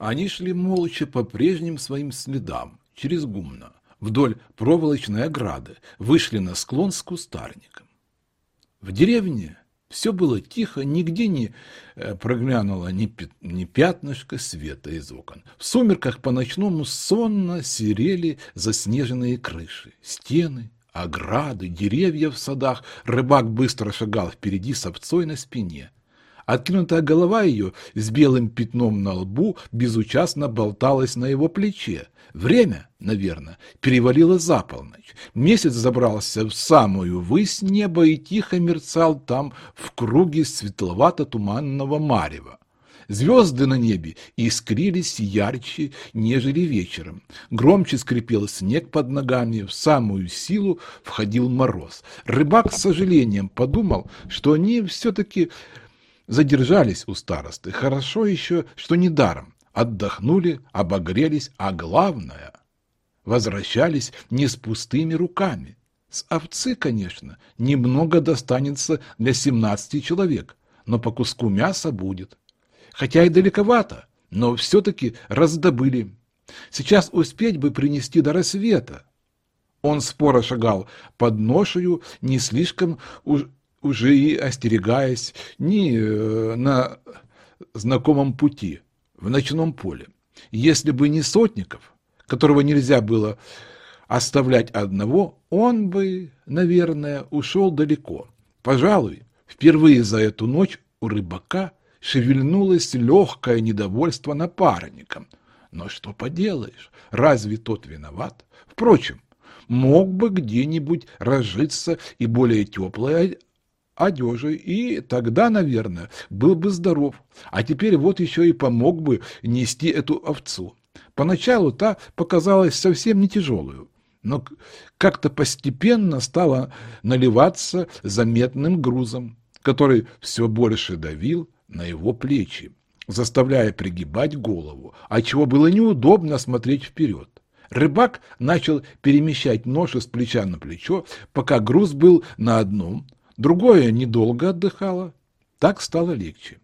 Они шли молча по прежним своим следам, через гумно, вдоль проволочной ограды, вышли на склон с кустарником. В деревне все было тихо, нигде не э, проглянуло ни, ни пятнышко света из окон. В сумерках по-ночному сонно серели заснеженные крыши, стены, ограды, деревья в садах. Рыбак быстро шагал впереди с овцой на спине. Откинутая голова ее с белым пятном на лбу безучастно болталась на его плече. Время, наверное, перевалило за полночь. Месяц забрался в самую высь неба и тихо мерцал там в круге светловато-туманного марева. Звезды на небе искрились ярче, нежели вечером. Громче скрипел снег под ногами, в самую силу входил мороз. Рыбак с сожалением подумал, что они все-таки задержались у старосты. Хорошо еще, что недаром отдохнули, обогрелись, а главное, возвращались не с пустыми руками. С овцы, конечно, немного достанется для семнадцати человек, но по куску мяса будет. Хотя и далековато, но все-таки раздобыли. Сейчас успеть бы принести до рассвета. Он споро шагал под ношею, не слишком уж, уже и остерегаясь ни э, на знакомом пути в ночном поле. Если бы не Сотников, которого нельзя было оставлять одного, он бы, наверное, ушел далеко. Пожалуй, впервые за эту ночь у рыбака шевельнулось легкое недовольство напарником. Но что поделаешь, разве тот виноват? Впрочем, мог бы где-нибудь разжиться и более теплой одежи, и тогда, наверное, был бы здоров. А теперь вот еще и помог бы нести эту овцу. Поначалу та показалась совсем не тяжелую, но как-то постепенно стала наливаться заметным грузом, который все больше давил на его плечи, заставляя пригибать голову, отчего было неудобно смотреть вперед. Рыбак начал перемещать нож из плеча на плечо, пока груз был на одном, Другое недолго отдыхало. Так стало легче.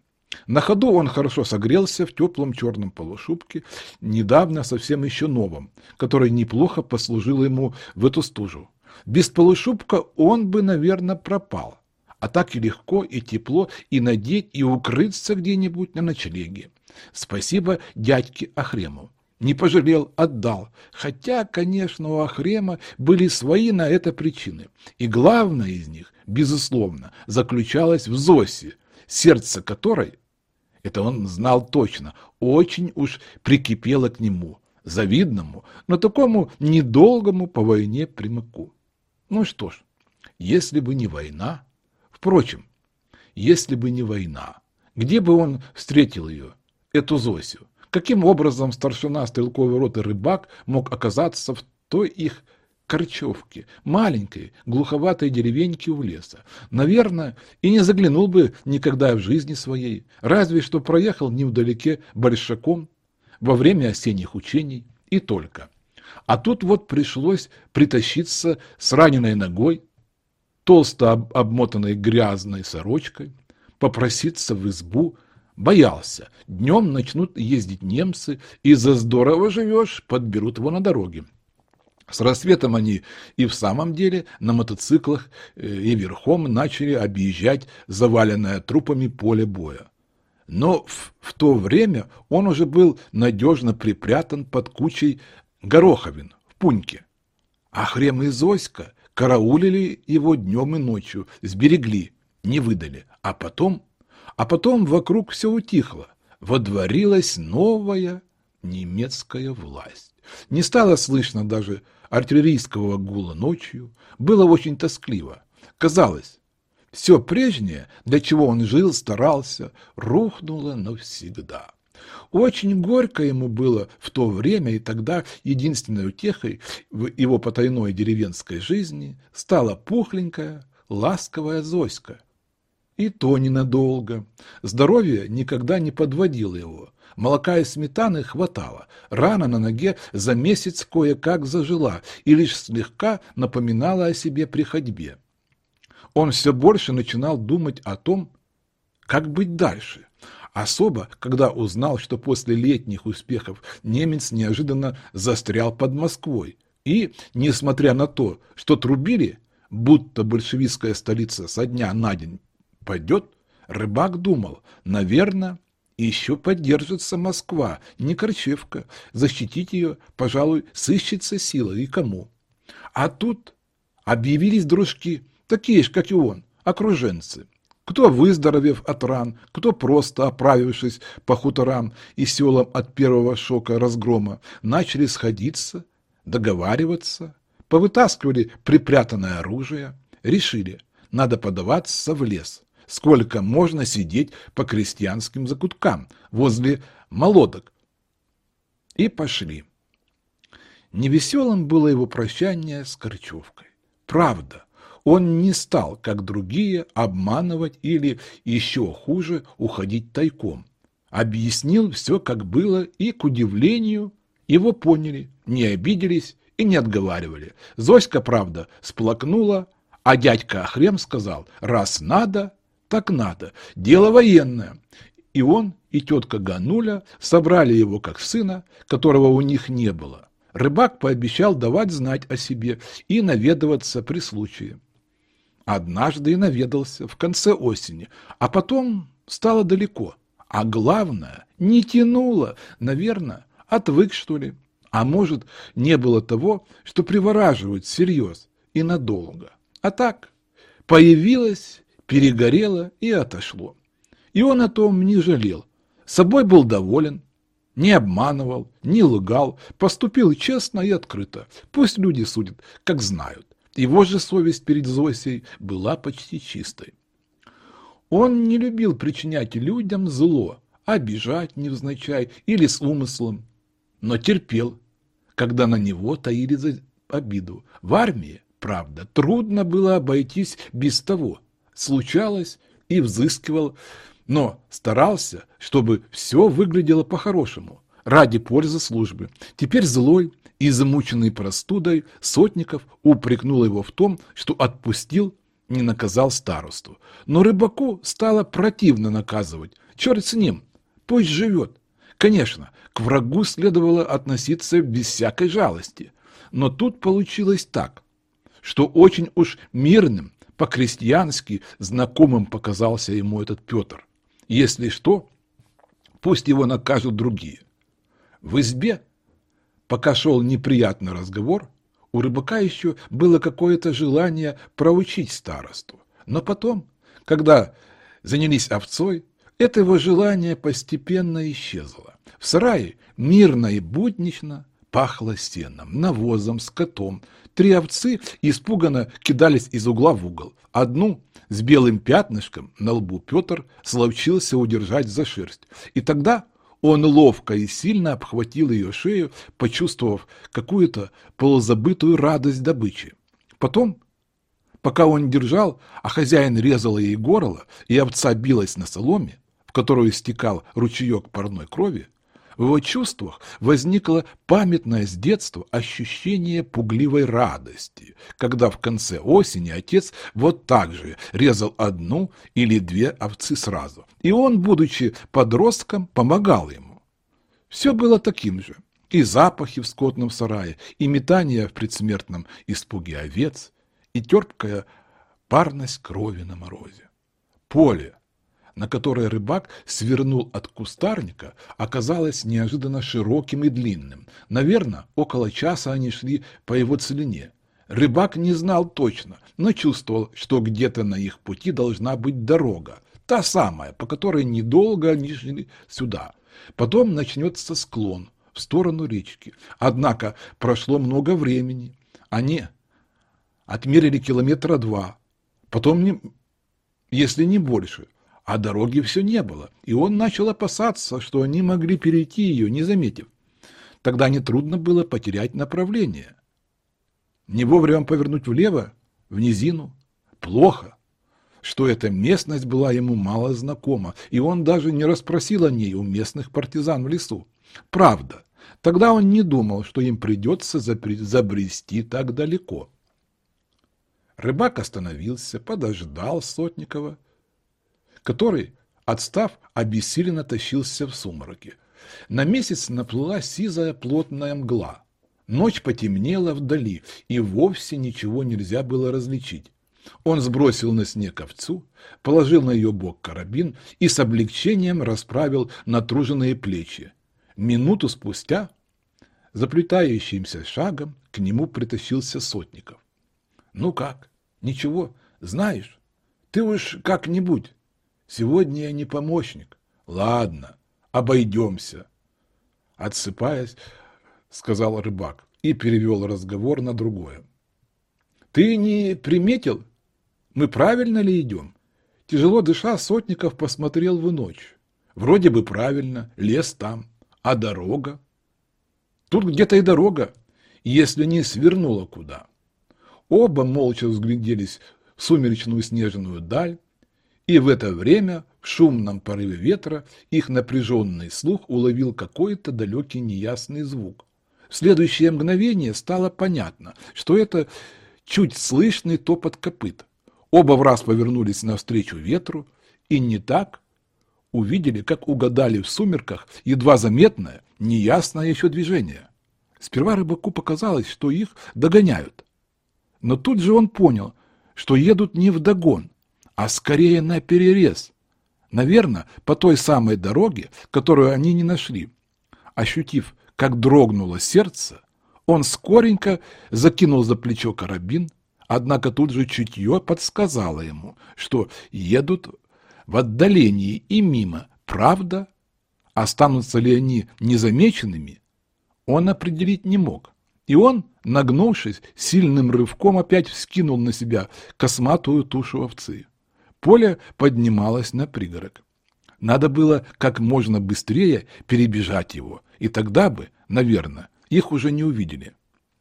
На ходу он хорошо согрелся в теплом черном полушубке, недавно совсем еще новом, который неплохо послужил ему в эту стужу. Без полушубка он бы, наверное, пропал. А так и легко, и тепло, и надеть, и укрыться где-нибудь на ночлеге. Спасибо дядьке Ахрему. Не пожалел, отдал. Хотя, конечно, у Ахрема были свои на это причины. И главное из них, безусловно, заключалась в Зосе, сердце которой, это он знал точно, очень уж прикипело к нему, завидному, но такому недолгому по войне примаку. Ну что ж, если бы не война... Впрочем, если бы не война, где бы он встретил ее, эту Зосю? Каким образом старшина стрелковой роты рыбак мог оказаться в той их Корчевки, маленькой, глуховатой деревеньки у леса. Наверное, и не заглянул бы никогда в жизни своей, разве что проехал невдалеке большаком во время осенних учений и только. А тут вот пришлось притащиться с раненой ногой, толсто обмотанной грязной сорочкой, попроситься в избу, боялся. Днем начнут ездить немцы, и за здорово живешь, подберут его на дороге. С рассветом они и в самом деле на мотоциклах э, и верхом начали объезжать заваленное трупами поле боя. Но в, в то время он уже был надежно припрятан под кучей гороховин в пуньке. А Хрем и Зоська караулили его днем и ночью, сберегли, не выдали. А потом, а потом вокруг все утихло, водворилась новая немецкая власть. Не стало слышно даже артиллерийского гула ночью, было очень тоскливо. Казалось, все прежнее, для чего он жил, старался, рухнуло навсегда. Очень горько ему было в то время, и тогда единственной утехой в его потайной деревенской жизни стала пухленькая, ласковая Зоська. И то ненадолго. Здоровье никогда не подводило его. Молока и сметаны хватало. Рана на ноге за месяц кое-как зажила и лишь слегка напоминала о себе при ходьбе. Он все больше начинал думать о том, как быть дальше. Особо, когда узнал, что после летних успехов немец неожиданно застрял под Москвой. И, несмотря на то, что трубили, будто большевистская столица со дня на день пойдет, рыбак думал, наверное, еще поддержится Москва, не Корчевка. Защитить ее, пожалуй, сыщется сила и кому. А тут объявились дружки, такие же, как и он, окруженцы. Кто, выздоровев от ран, кто просто оправившись по хуторам и селам от первого шока разгрома, начали сходиться, договариваться, повытаскивали припрятанное оружие, решили, надо подаваться в лес. Сколько можно сидеть по крестьянским закуткам возле молодок? И пошли. Невеселым было его прощание с Корчевкой. Правда, он не стал, как другие, обманывать или, еще хуже, уходить тайком. Объяснил все, как было, и, к удивлению, его поняли, не обиделись и не отговаривали. Зоська, правда, сплакнула, а дядька Ахрем сказал, раз надо, так надо, дело военное. И он, и тетка Гануля собрали его как сына, которого у них не было. Рыбак пообещал давать знать о себе и наведываться при случае. Однажды и наведался, в конце осени, а потом стало далеко. А главное, не тянуло, наверное, отвык, что ли. А может, не было того, что привораживает всерьез и надолго. А так, появилось, перегорело и отошло. И он о том не жалел. Собой был доволен, не обманывал, не лгал, поступил честно и открыто. Пусть люди судят, как знают. Его же совесть перед Зосей была почти чистой. Он не любил причинять людям зло, обижать невзначай или с умыслом но терпел, когда на него таили за обиду. В армии, правда, трудно было обойтись без того. Случалось и взыскивал, но старался, чтобы все выглядело по-хорошему, ради пользы службы. Теперь злой и замученный простудой Сотников упрекнул его в том, что отпустил, не наказал старосту. Но рыбаку стало противно наказывать. Черт с ним, пусть живет. Конечно, к врагу следовало относиться без всякой жалости. Но тут получилось так, что очень уж мирным, по-крестьянски знакомым показался ему этот Петр. Если что, пусть его накажут другие. В избе, пока шел неприятный разговор, у рыбака еще было какое-то желание проучить старосту. Но потом, когда занялись овцой, это его желание постепенно исчезло. В сарае мирно и буднично пахло сеном, навозом, скотом. Три овцы испуганно кидались из угла в угол. Одну с белым пятнышком на лбу Петр словчился удержать за шерсть. И тогда он ловко и сильно обхватил ее шею, почувствовав какую-то полузабытую радость добычи. Потом, пока он держал, а хозяин резал ей горло, и овца билась на соломе, в которую стекал ручеек парной крови, в его чувствах возникло памятное с детства ощущение пугливой радости, когда в конце осени отец вот так же резал одну или две овцы сразу. И он, будучи подростком, помогал ему. Все было таким же. И запахи в скотном сарае, и метание в предсмертном испуге овец, и терпкая парность крови на морозе. Поле, на которой рыбак свернул от кустарника, оказалось неожиданно широким и длинным. Наверное, около часа они шли по его целине. Рыбак не знал точно, но чувствовал, что где-то на их пути должна быть дорога, та самая, по которой недолго они шли сюда. Потом начнется склон в сторону речки. Однако прошло много времени. Они отмерили километра два, потом, не, если не больше, а дороги все не было, и он начал опасаться, что они могли перейти ее, не заметив. Тогда нетрудно было потерять направление. Не вовремя повернуть влево, в низину. Плохо, что эта местность была ему мало знакома, и он даже не расспросил о ней у местных партизан в лесу. Правда, тогда он не думал, что им придется забрести так далеко. Рыбак остановился, подождал Сотникова, который отстав, обессиленно тащился в сумраке. На месяц наплыла сизая плотная мгла. Ночь потемнела вдали, и вовсе ничего нельзя было различить. Он сбросил на снег овцу, положил на ее бок карабин и с облегчением расправил натруженные плечи. Минуту спустя, заплетающимся шагом, к нему притащился Сотников. — Ну как? Ничего? Знаешь? Ты уж как-нибудь. Сегодня я не помощник. Ладно, обойдемся. Отсыпаясь, сказал рыбак и перевел разговор на другое. Ты не приметил, мы правильно ли идем? Тяжело дыша, Сотников посмотрел в ночь. Вроде бы правильно, лес там, а дорога? Тут где-то и дорога, если не свернула куда. Оба молча взгляделись в сумеречную снежную даль, и в это время в шумном порыве ветра их напряженный слух уловил какой-то далекий неясный звук. В следующее мгновение стало понятно, что это чуть слышный топот копыт. Оба в раз повернулись навстречу ветру и не так увидели, как угадали в сумерках едва заметное, неясное еще движение. Сперва рыбаку показалось, что их догоняют. Но тут же он понял, что едут не вдогон, а скорее на перерез. Наверное, по той самой дороге, которую они не нашли. Ощутив, как дрогнуло сердце, он скоренько закинул за плечо карабин, Однако тут же чутье подсказало ему, что едут в отдалении и мимо. Правда? Останутся ли они незамеченными? Он определить не мог. И он, нагнувшись, сильным рывком опять вскинул на себя косматую тушу овцы. Поле поднималось на пригорок. Надо было как можно быстрее перебежать его, и тогда бы, наверное, их уже не увидели.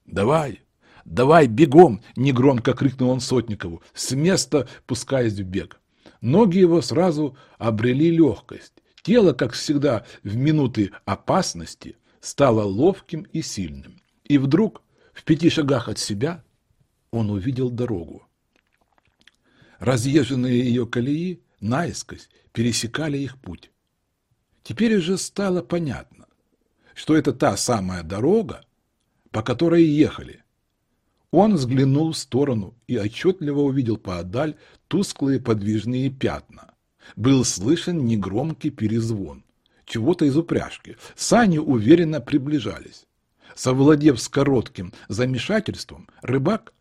«Давай, «Давай, бегом!» — негромко крикнул он Сотникову, с места пускаясь в бег. Ноги его сразу обрели легкость. Тело, как всегда, в минуты опасности стало ловким и сильным. И вдруг, в пяти шагах от себя, он увидел дорогу. Разъезженные ее колеи наискось пересекали их путь. Теперь уже стало понятно, что это та самая дорога, по которой ехали, он взглянул в сторону и отчетливо увидел поодаль тусклые подвижные пятна. Был слышен негромкий перезвон. Чего-то из упряжки. Сани уверенно приближались. Совладев с коротким замешательством, рыбак,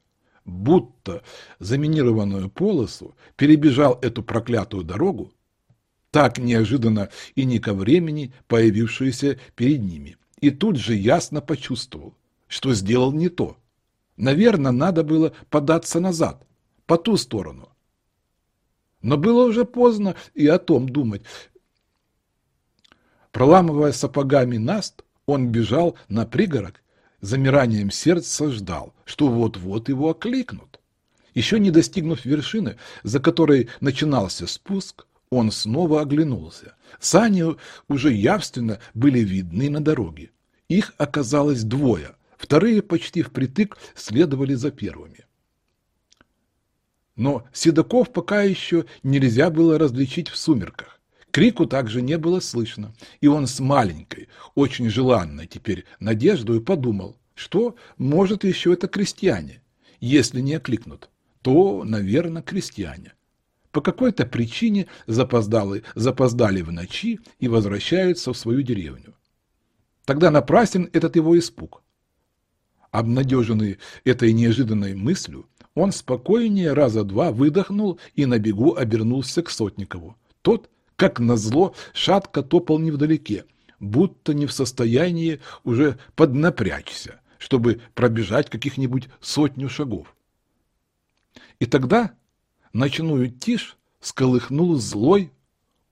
будто заминированную полосу, перебежал эту проклятую дорогу, так неожиданно и не ко времени появившуюся перед ними, и тут же ясно почувствовал, что сделал не то – Наверное, надо было податься назад, по ту сторону. Но было уже поздно и о том думать. Проламывая сапогами наст, он бежал на пригорок, замиранием сердца ждал, что вот-вот его окликнут. Еще не достигнув вершины, за которой начинался спуск, он снова оглянулся. Сани уже явственно были видны на дороге. Их оказалось двое — Вторые почти впритык следовали за первыми. Но седоков пока еще нельзя было различить в сумерках. Крику также не было слышно, и он с маленькой, очень желанной теперь надеждой подумал, что, может, еще это крестьяне. Если не окликнут, то, наверное, крестьяне. По какой-то причине запоздали, запоздали в ночи и возвращаются в свою деревню. Тогда напрасен этот его испуг. Обнадеженный этой неожиданной мыслью, он спокойнее раза два выдохнул и на бегу обернулся к Сотникову. Тот, как назло, шатко топал невдалеке, будто не в состоянии уже поднапрячься, чтобы пробежать каких-нибудь сотню шагов. И тогда ночную тишь сколыхнул злой,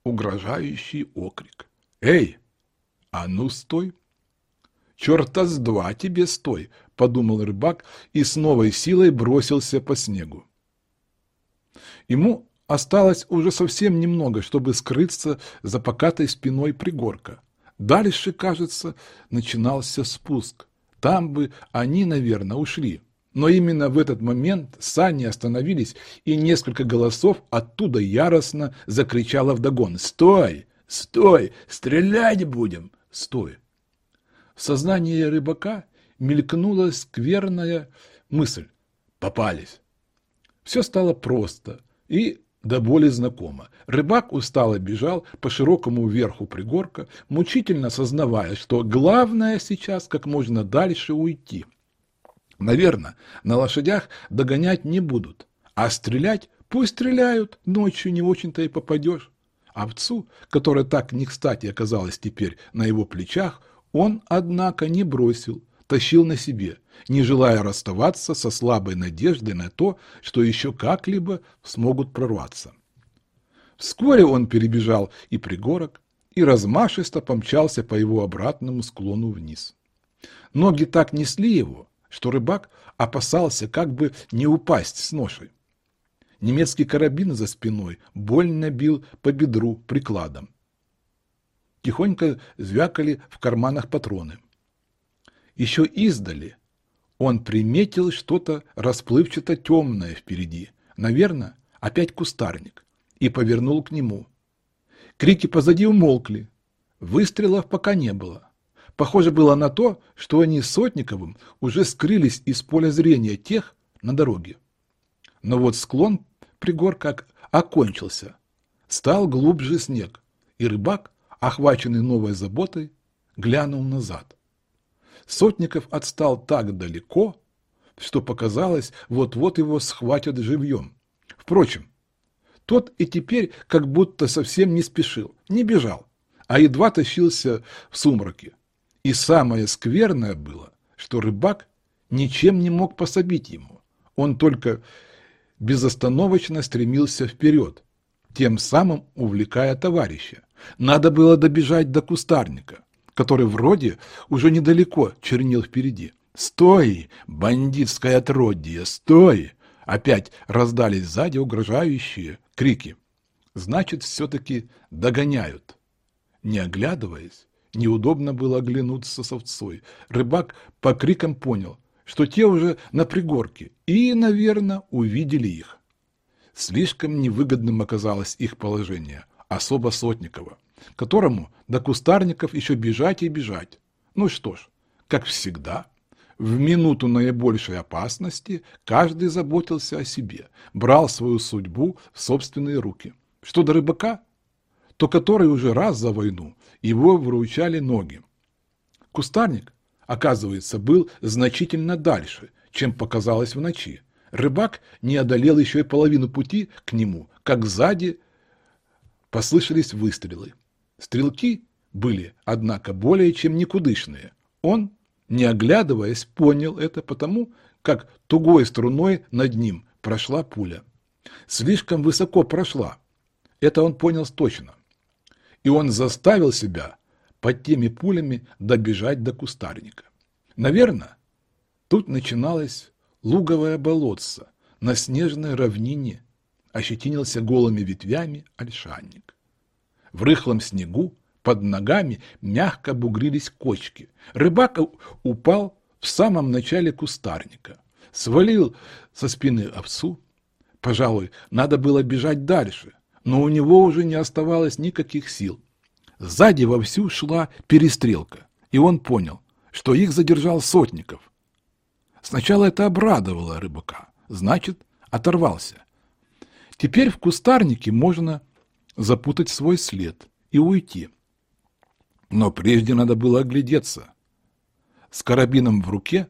угрожающий окрик. «Эй, а ну стой!» «Черта с два тебе стой!» — подумал рыбак и с новой силой бросился по снегу. Ему осталось уже совсем немного, чтобы скрыться за покатой спиной пригорка. Дальше, кажется, начинался спуск. Там бы они, наверное, ушли. Но именно в этот момент сани остановились, и несколько голосов оттуда яростно закричало вдогон «Стой! Стой! Стрелять будем! Стой!» В сознании рыбака мелькнула скверная мысль «Попались!» Все стало просто и до боли знакомо. Рыбак устало бежал по широкому верху пригорка, мучительно сознавая, что главное сейчас как можно дальше уйти. Наверное, на лошадях догонять не будут, а стрелять пусть стреляют, ночью не очень-то и попадешь. Овцу, которая так не кстати оказалась теперь на его плечах, он, однако, не бросил, тащил на себе, не желая расставаться со слабой надеждой на то, что еще как-либо смогут прорваться. Вскоре он перебежал и пригорок, и размашисто помчался по его обратному склону вниз. Ноги так несли его, что рыбак опасался как бы не упасть с ношей. Немецкий карабин за спиной больно бил по бедру прикладом. Тихонько звякали в карманах патроны. Еще издали он приметил что-то расплывчато темное впереди, наверное, опять кустарник, и повернул к нему. Крики позади умолкли, выстрелов пока не было. Похоже было на то, что они с Сотниковым уже скрылись из поля зрения тех на дороге. Но вот склон пригорка окончился, стал глубже снег, и рыбак, охваченный новой заботой, глянул назад. Сотников отстал так далеко, что показалось, вот-вот его схватят живьем. Впрочем, тот и теперь как будто совсем не спешил, не бежал, а едва тащился в сумраке. И самое скверное было, что рыбак ничем не мог пособить ему. Он только безостановочно стремился вперед, тем самым увлекая товарища. Надо было добежать до кустарника который вроде уже недалеко чернил впереди. «Стой, бандитское отродье, стой!» Опять раздались сзади угрожающие крики. Значит, все-таки догоняют. Не оглядываясь, неудобно было оглянуться с овцой. Рыбак по крикам понял, что те уже на пригорке, и, наверное, увидели их. Слишком невыгодным оказалось их положение, особо Сотникова которому до кустарников еще бежать и бежать. Ну что ж, как всегда, в минуту наибольшей опасности каждый заботился о себе, брал свою судьбу в собственные руки. Что до рыбака, то который уже раз за войну его выручали ноги. Кустарник, оказывается, был значительно дальше, чем показалось в ночи. Рыбак не одолел еще и половину пути к нему, как сзади послышались выстрелы. Стрелки были, однако, более чем никудышные. Он, не оглядываясь, понял это потому, как тугой струной над ним прошла пуля. Слишком высоко прошла. Это он понял точно. И он заставил себя под теми пулями добежать до кустарника. Наверное, тут начиналось луговое болотце, на снежной равнине ощетинился голыми ветвями ольшанник. В рыхлом снегу под ногами мягко бугрились кочки. Рыбак упал в самом начале кустарника, свалил со спины овцу. Пожалуй, надо было бежать дальше, но у него уже не оставалось никаких сил. Сзади вовсю шла перестрелка, и он понял, что их задержал Сотников. Сначала это обрадовало рыбака, значит, оторвался. Теперь в кустарнике можно запутать свой след и уйти. Но прежде надо было оглядеться. С карабином в руке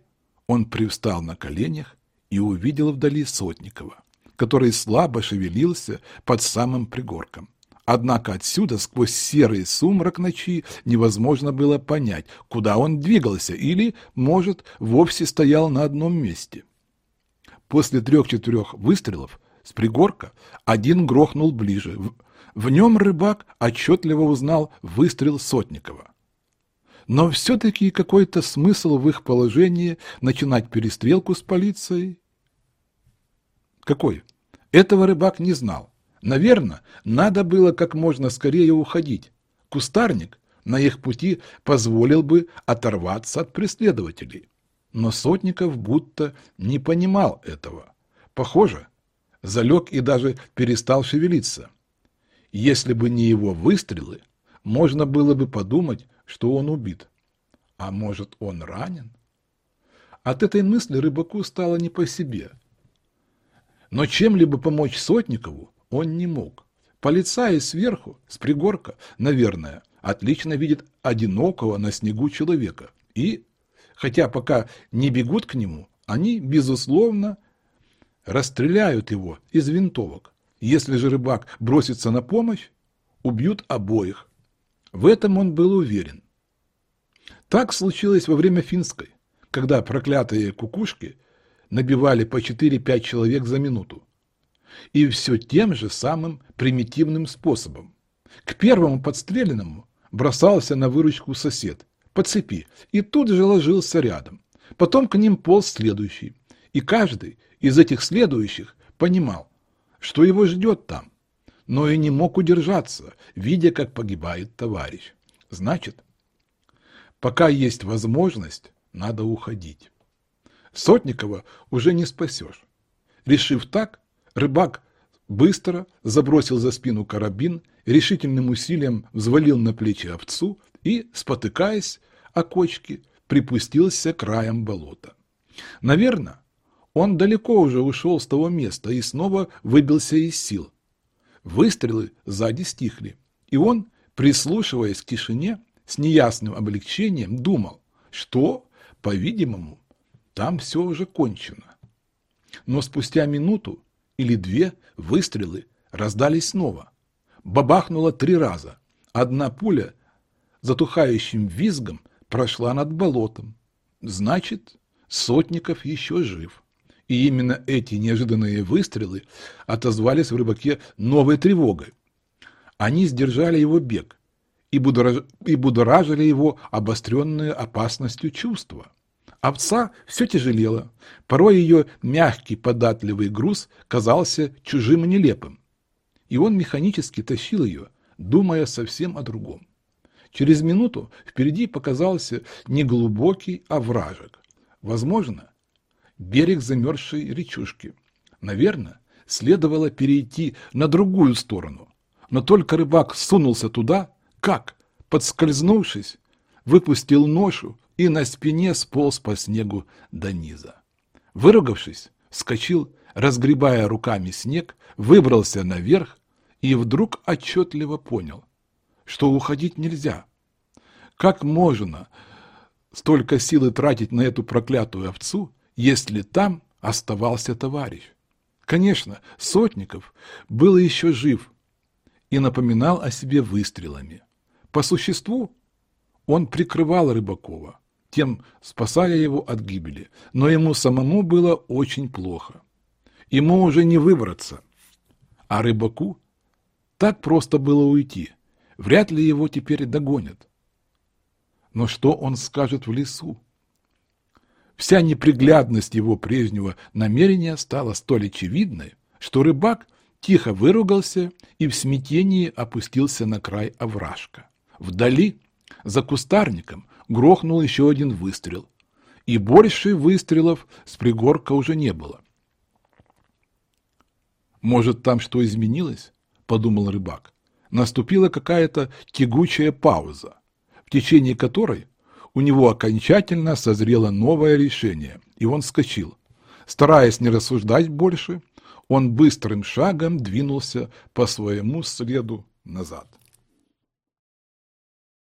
он привстал на коленях и увидел вдали Сотникова, который слабо шевелился под самым пригорком. Однако отсюда, сквозь серый сумрак ночи, невозможно было понять, куда он двигался или, может, вовсе стоял на одном месте. После трех-четырех выстрелов с пригорка один грохнул ближе, в нем рыбак отчетливо узнал выстрел Сотникова. Но все-таки какой-то смысл в их положении начинать перестрелку с полицией? Какой? Этого рыбак не знал. Наверное, надо было как можно скорее уходить. Кустарник на их пути позволил бы оторваться от преследователей. Но Сотников будто не понимал этого. Похоже, залег и даже перестал шевелиться. Если бы не его выстрелы, можно было бы подумать, что он убит. А может, он ранен? От этой мысли рыбаку стало не по себе. Но чем-либо помочь Сотникову он не мог. Полицаи сверху, с пригорка, наверное, отлично видят одинокого на снегу человека. И, хотя пока не бегут к нему, они, безусловно, расстреляют его из винтовок. Если же рыбак бросится на помощь, убьют обоих. В этом он был уверен. Так случилось во время финской, когда проклятые кукушки набивали по 4-5 человек за минуту. И все тем же самым примитивным способом. К первому подстреленному бросался на выручку сосед по цепи и тут же ложился рядом. Потом к ним полз следующий. И каждый из этих следующих понимал, что его ждет там, но и не мог удержаться, видя, как погибает товарищ. Значит, пока есть возможность, надо уходить. Сотникова уже не спасешь. Решив так, рыбак быстро забросил за спину карабин, решительным усилием взвалил на плечи овцу и, спотыкаясь о кочки, припустился краем болота. Наверное, он далеко уже ушел с того места и снова выбился из сил. Выстрелы сзади стихли, и он, прислушиваясь к тишине, с неясным облегчением думал, что, по-видимому, там все уже кончено. Но спустя минуту или две выстрелы раздались снова. Бабахнуло три раза. Одна пуля затухающим визгом прошла над болотом. Значит, Сотников еще жив. И именно эти неожиданные выстрелы отозвались в рыбаке новой тревогой. Они сдержали его бег и, будораж... и будоражили его обостренные опасностью чувства. Овца все тяжелела, порой ее мягкий податливый груз казался чужим и нелепым. И он механически тащил ее, думая совсем о другом. Через минуту впереди показался неглубокий овражек. Возможно, берег замерзшей речушки. Наверное, следовало перейти на другую сторону. Но только рыбак сунулся туда, как, подскользнувшись, выпустил ношу и на спине сполз по снегу до низа. Выругавшись, вскочил, разгребая руками снег, выбрался наверх и вдруг отчетливо понял, что уходить нельзя. Как можно столько силы тратить на эту проклятую овцу, если там оставался товарищ? Конечно, Сотников был еще жив и напоминал о себе выстрелами. По существу он прикрывал Рыбакова, тем спасая его от гибели, но ему самому было очень плохо. Ему уже не выбраться, а Рыбаку так просто было уйти, вряд ли его теперь догонят. Но что он скажет в лесу? Вся неприглядность его прежнего намерения стала столь очевидной, что рыбак тихо выругался и в смятении опустился на край овражка. Вдали, за кустарником, грохнул еще один выстрел, и больше выстрелов с пригорка уже не было. «Может, там что изменилось?» — подумал рыбак. Наступила какая-то тягучая пауза, в течение которой у него окончательно созрело новое решение, и он вскочил. Стараясь не рассуждать больше, он быстрым шагом двинулся по своему следу назад.